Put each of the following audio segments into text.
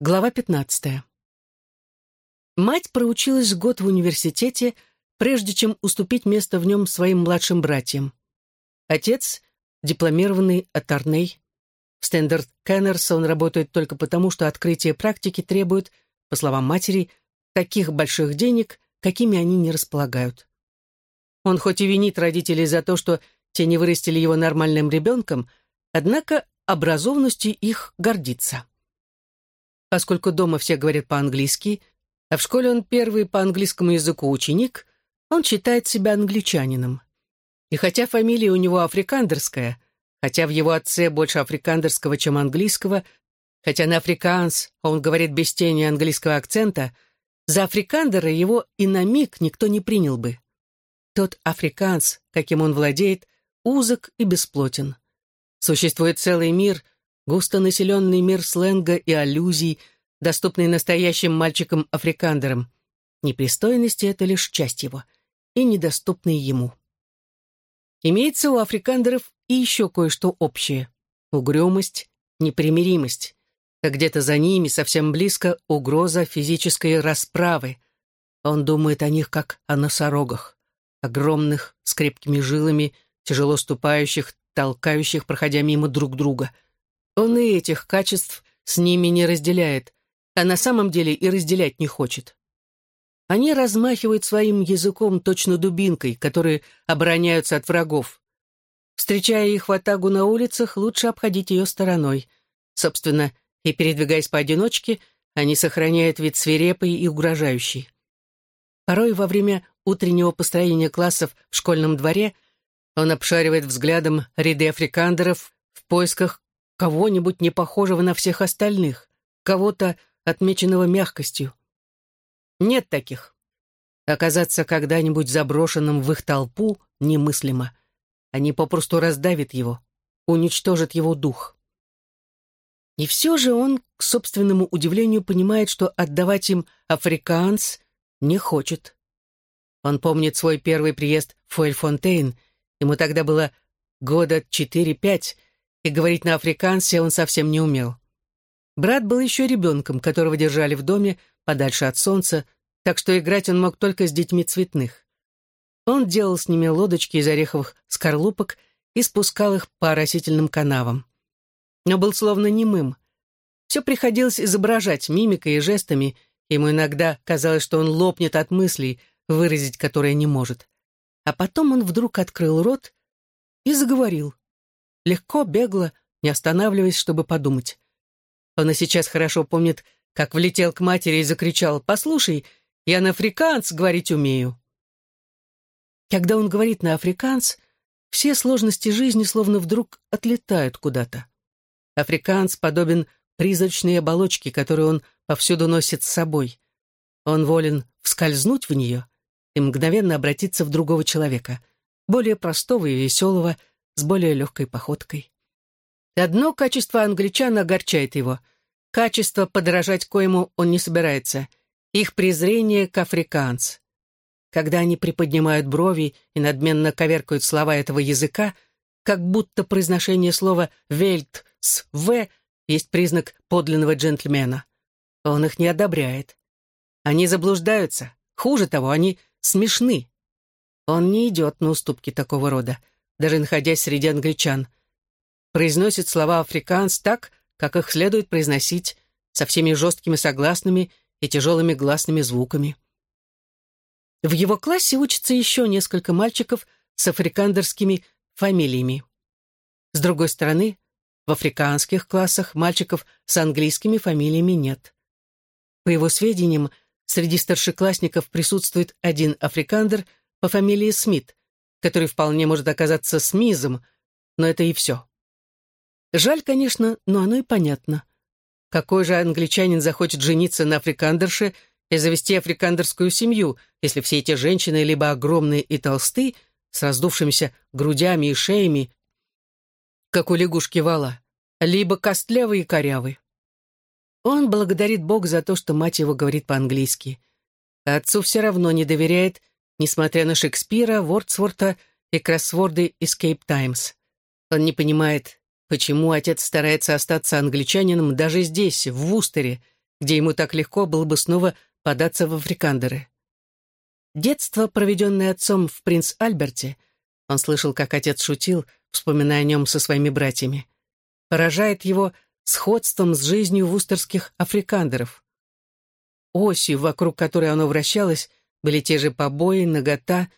Глава 15. Мать проучилась год в университете, прежде чем уступить место в нем своим младшим братьям. Отец — дипломированный аторней. В Стендарт Кеннерс он работает только потому, что открытие практики требует, по словам матери, таких больших денег, какими они не располагают. Он хоть и винит родителей за то, что те не вырастили его нормальным ребенком, однако образованностью их гордится. Поскольку дома все говорят по-английски, а в школе он первый по английскому языку ученик, он считает себя англичанином. И хотя фамилия у него африкандерская, хотя в его отце больше африкандерского, чем английского, хотя на африканс он говорит без тени английского акцента, за африкандера его и на миг никто не принял бы. Тот африканс, каким он владеет, узок и бесплотен. Существует целый мир — густонаселенный мир сленга и аллюзий, доступный настоящим мальчикам-африкандерам. Непристойности — это лишь часть его, и недоступные ему. Имеется у африкандеров и еще кое-что общее — угрюмость, непримиримость, а где-то за ними, совсем близко, угроза физической расправы. Он думает о них, как о носорогах, огромных, с крепкими жилами, тяжело ступающих, толкающих, проходя мимо друг друга — он и этих качеств с ними не разделяет, а на самом деле и разделять не хочет. Они размахивают своим языком точно дубинкой, которые обороняются от врагов. Встречая их в атагу на улицах, лучше обходить ее стороной. Собственно, и передвигаясь поодиночке, они сохраняют вид свирепый и угрожающий. Порой во время утреннего построения классов в школьном дворе он обшаривает взглядом ряды африкандеров в поисках кого-нибудь не похожего на всех остальных, кого-то, отмеченного мягкостью. Нет таких. Оказаться когда-нибудь заброшенным в их толпу немыслимо. Они попросту раздавят его, уничтожат его дух. И все же он, к собственному удивлению, понимает, что отдавать им африканс не хочет. Он помнит свой первый приезд в Фуэльфонтейн, ему тогда было года четыре-пять, и говорить на африкансе он совсем не умел. Брат был еще ребенком, которого держали в доме, подальше от солнца, так что играть он мог только с детьми цветных. Он делал с ними лодочки из ореховых скорлупок и спускал их по растительным канавам. Но был словно немым. Все приходилось изображать мимикой и жестами, ему иногда казалось, что он лопнет от мыслей, выразить которые не может. А потом он вдруг открыл рот и заговорил легко, бегло, не останавливаясь, чтобы подумать. Он и сейчас хорошо помнит, как влетел к матери и закричал «Послушай, я на африканс говорить умею». Когда он говорит на африканс, все сложности жизни словно вдруг отлетают куда-то. Африканс подобен призрачной оболочке, которую он повсюду носит с собой. Он волен вскользнуть в нее и мгновенно обратиться в другого человека, более простого и веселого, с более легкой походкой. Одно качество англичан огорчает его. Качество, подражать коему он не собирается. Их презрение к африканц. Когда они приподнимают брови и надменно коверкают слова этого языка, как будто произношение слова «вельт» с «в» есть признак подлинного джентльмена. Он их не одобряет. Они заблуждаются. Хуже того, они смешны. Он не идет на уступки такого рода даже находясь среди англичан. Произносит слова африканс так, как их следует произносить, со всеми жесткими согласными и тяжелыми гласными звуками. В его классе учатся еще несколько мальчиков с африкандерскими фамилиями. С другой стороны, в африканских классах мальчиков с английскими фамилиями нет. По его сведениям, среди старшеклассников присутствует один африкандер по фамилии Смит, который вполне может оказаться Смизом, но это и все. Жаль, конечно, но оно и понятно. Какой же англичанин захочет жениться на африкандерше и завести африкандерскую семью, если все эти женщины либо огромные и толсты, с раздувшимися грудями и шеями, как у лягушки вала, либо костлявые и корявые. Он благодарит Бог за то, что мать его говорит по-английски. отцу все равно не доверяет несмотря на Шекспира, Вордсворта и кроссворды из Кейп Таймс. Он не понимает, почему отец старается остаться англичанином даже здесь, в Вустере, где ему так легко было бы снова податься в африкандеры. Детство, проведенное отцом в принц Альберте, он слышал, как отец шутил, вспоминая о нем со своими братьями, поражает его сходством с жизнью вустерских африкандеров. Осью, вокруг которой оно вращалось, были те же побои, нагота,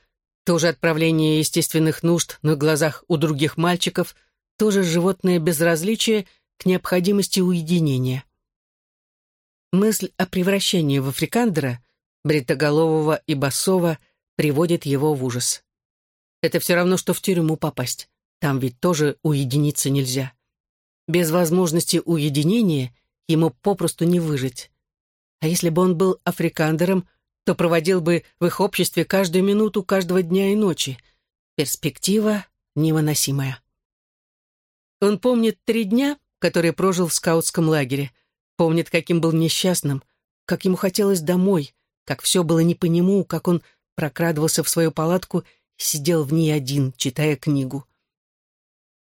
тоже отправление естественных нужд на глазах у других мальчиков, тоже животное безразличие к необходимости уединения. Мысль о превращении в африкандера, бритоголового и басова, приводит его в ужас. Это все равно, что в тюрьму попасть. Там ведь тоже уединиться нельзя. Без возможности уединения ему попросту не выжить. А если бы он был африкандером, то проводил бы в их обществе каждую минуту каждого дня и ночи. Перспектива невыносимая. Он помнит три дня, которые прожил в скаутском лагере. Помнит, каким был несчастным, как ему хотелось домой, как все было не по нему, как он прокрадывался в свою палатку и сидел в ней один, читая книгу.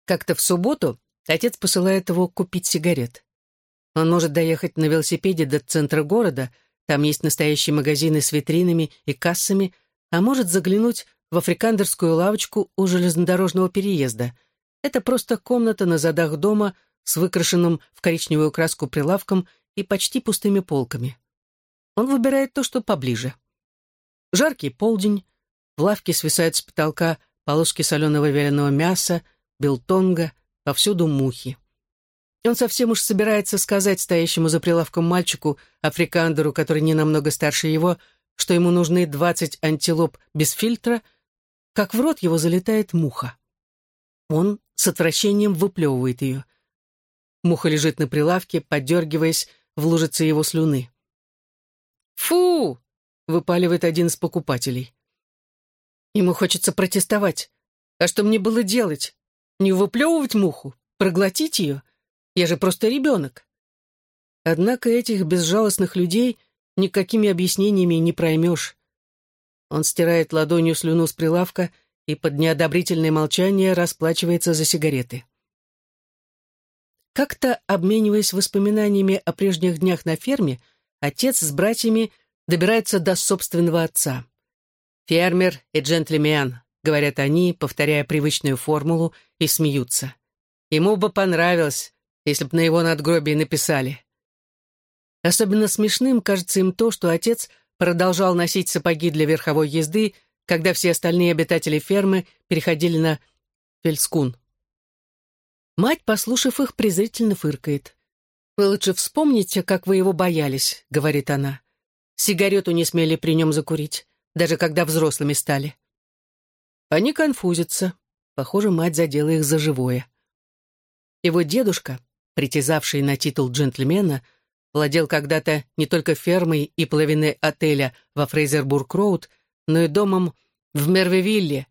Как-то в субботу отец посылает его купить сигарет. Он может доехать на велосипеде до центра города, там есть настоящие магазины с витринами и кассами, а может заглянуть в африкандерскую лавочку у железнодорожного переезда. Это просто комната на задах дома с выкрашенным в коричневую краску прилавком и почти пустыми полками. Он выбирает то, что поближе. Жаркий полдень, в лавке свисают с потолка полоски соленого вяленого мяса, билтонга, повсюду мухи. Он совсем уж собирается сказать стоящему за прилавком мальчику, африкандеру, который не намного старше его, что ему нужны двадцать антилоп без фильтра, как в рот его залетает муха. Он с отвращением выплевывает ее. Муха лежит на прилавке, подергиваясь в лужице его слюны. «Фу!» — выпаливает один из покупателей. Ему хочется протестовать. А что мне было делать? Не выплевывать муху? Проглотить ее? Я же просто ребенок. Однако этих безжалостных людей никакими объяснениями не проймешь. Он стирает ладонью слюну с прилавка и под неодобрительное молчание расплачивается за сигареты. Как-то, обмениваясь воспоминаниями о прежних днях на ферме, отец с братьями добирается до собственного отца. «Фермер и джентльмен», — говорят они, повторяя привычную формулу, и смеются. Ему бы понравилось, если бы на его надгробии написали. Особенно смешным кажется им то, что отец продолжал носить сапоги для верховой езды, когда все остальные обитатели фермы переходили на фельскун. Мать, послушав их, презрительно фыркает. «Вы лучше вспомните, как вы его боялись», — говорит она. «Сигарету не смели при нем закурить, даже когда взрослыми стали». Они конфузятся. Похоже, мать задела их за живое. Его дедушка, притязавший на титул джентльмена, владел когда-то не только фермой и половиной отеля во Фрейзербург-Роуд, но и домом в Мервевилле,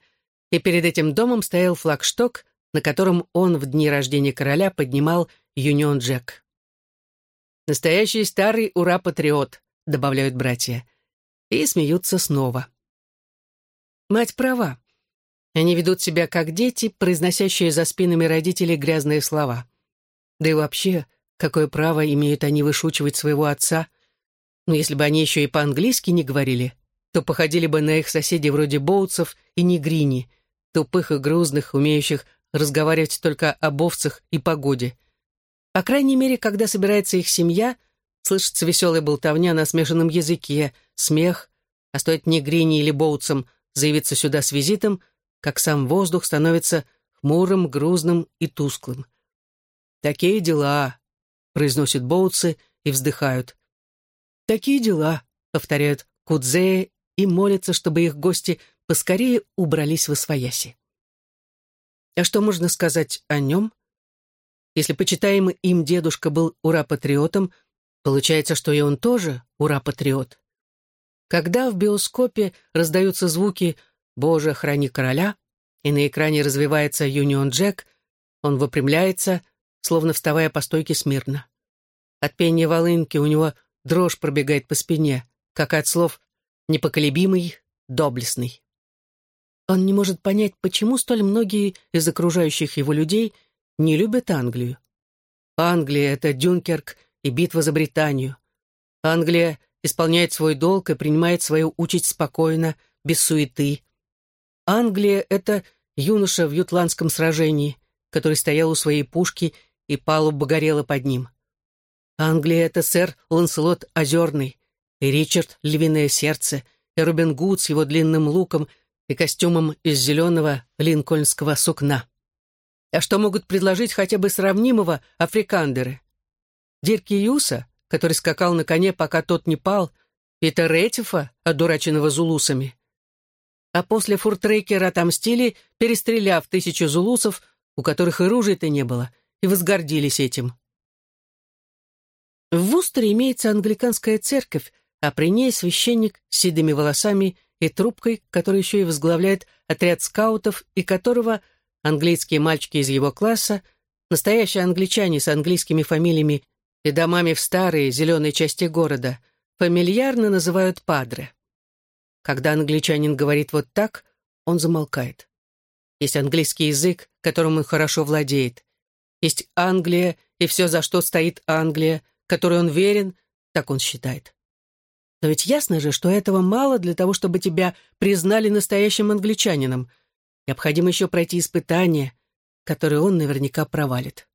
и перед этим домом стоял флагшток, на котором он в дни рождения короля поднимал Юнион Джек. «Настоящий старый ура-патриот», — добавляют братья, и смеются снова. Мать права. Они ведут себя как дети, произносящие за спинами родителей грязные слова. Да и вообще, какое право имеют они вышучивать своего отца? Но если бы они еще и по-английски не говорили, то походили бы на их соседей вроде Боутсов и Негрини, тупых и грузных, умеющих разговаривать только об овцах и погоде. По крайней мере, когда собирается их семья, слышится веселая болтовня на смешанном языке, смех, а стоит Негрини или Боутсам заявиться сюда с визитом, как сам воздух становится хмурым, грузным и тусклым. «Такие дела», — произносят боутсы и вздыхают. «Такие дела», — повторяют Кудзея и молятся, чтобы их гости поскорее убрались в освояси. А что можно сказать о нем? Если почитаемый им дедушка был ура-патриотом, получается, что и он тоже ура-патриот. Когда в биоскопе раздаются звуки «Боже, храни короля», и на экране развивается Юнион Джек, он выпрямляется, словно вставая по стойке смирно. От пения волынки у него дрожь пробегает по спине, как от слов «непоколебимый», «доблестный». Он не может понять, почему столь многие из окружающих его людей не любят Англию. Англия — это Дюнкерк и битва за Британию. Англия исполняет свой долг и принимает свою участь спокойно, без суеты. Англия — это юноша в ютландском сражении, который стоял у своей пушки, и палуба горела под ним. Англия — это сэр Ланселот Озерный, и Ричард Львиное Сердце, и Робин Гуд с его длинным луком и костюмом из зеленого линкольнского сукна. А что могут предложить хотя бы сравнимого африкандеры? Дирки Юса, который скакал на коне, пока тот не пал, и Теретифа, одураченного зулусами. А после фуртрекера отомстили, перестреляв тысячу зулусов, у которых и ружей-то не было, и возгордились этим. В Вустере имеется англиканская церковь, а при ней священник с седыми волосами и трубкой, который еще и возглавляет отряд скаутов, и которого английские мальчики из его класса, настоящие англичане с английскими фамилиями и домами в старой зеленой части города, фамильярно называют падре. Когда англичанин говорит вот так, он замолкает. Есть английский язык, которым он хорошо владеет. Есть Англия и все, за что стоит Англия, которой он верен, так он считает. Но ведь ясно же, что этого мало для того, чтобы тебя признали настоящим англичанином. Необходимо еще пройти испытание, которое он наверняка провалит.